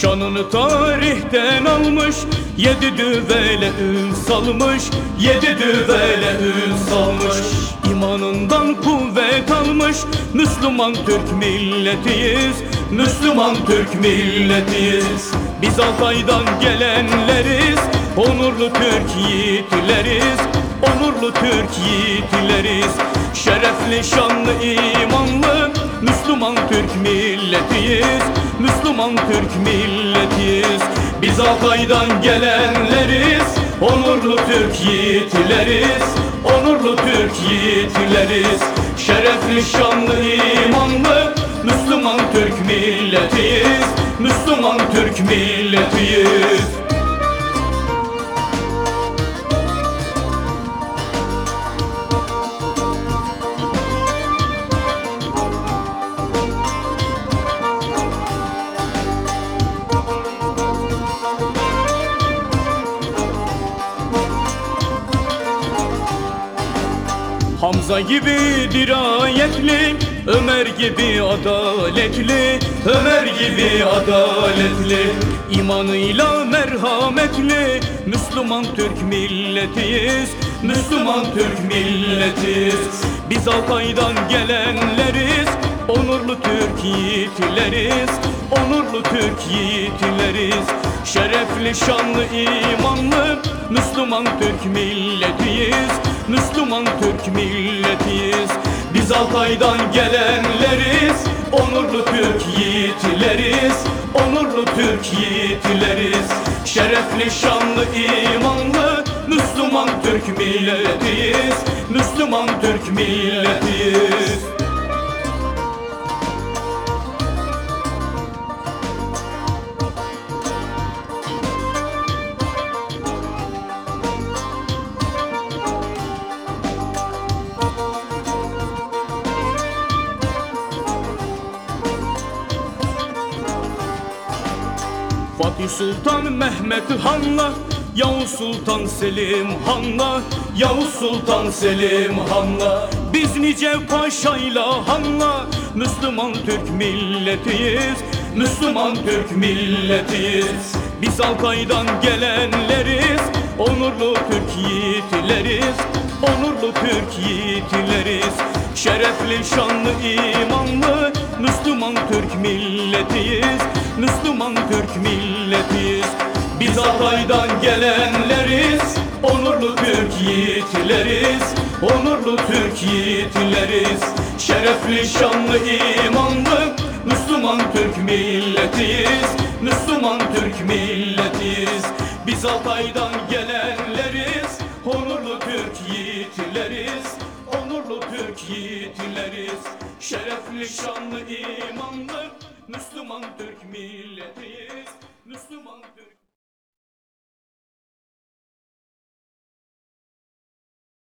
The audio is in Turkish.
Şanını tarihten almış Yedi düvele ün salmış Yedi düvele ün salmış. İmanından kuvvet almış Müslüman Türk milletiyiz Müslüman Türk milletiyiz. Biz Altay'dan gelenleriz Onurlu Türk yiğitleriz Onurlu Türk yiğitleriz. Şerefli şanlı imanlı Müslüman Türk milletiyiz Müslüman Türk milletiyiz Biz Altay'dan gelenleriz. Onurlu Türk yiğitleriz. Onurlu Türk yiğitleriz. Şerefli şanlı imanlı Müslüman Türk milletiyiz Müslüman Türk milletiyiz Hamza gibi dirayetli Ömer gibi adaletli Ömer gibi adaletli. İmanıyla merhametli Müslüman Türk milletiyiz Müslüman Türk milletiyiz. Biz Altay'dan gelenleriz Onurlu Türk yiğitleriz Onurlu Türk yiğitleriz. Şerefli şanlı imanlı Müslüman Türk milletiyiz Müslüman Türk milletiyiz. Biz Altay'dan gelenleriz. Onurlu Türk yiğitleriz. Onurlu Türk yiğitleriz. Şerefli şanlı imanlı Müslüman Türk milletiyiz. Müslüman Türk milletiyiz Fatih Sultan Mehmet Han'la Yavuz Sultan Selim Han'la Yavuz Sultan Selim Han'la Biz nice paşayla Han'la Müslüman Türk milletiyiz Müslüman Türk milletiyiz. Biz Altay'dan gelenleriz Onurlu Türk yiğitleriz Onurlu Türk yiğitleriz. Şerefli şanlı imanlı Müslüman Türk milletiyiz Müslüman Türk milletiyiz. Biz Altay'dan gelenleriz Onurlu Türk yiğitleriz Onurlu Türk yiğitleriz. Şerefli şanlı imanlı Müslüman Türk milletiyiz Müslüman Türk milletiyiz. Biz Altay'dan gelenleriz Onurlu Türk yiğitleriz Onurlu Türk yiğitleriz Şerefli şanlı imanlı Müslüman Türk Türk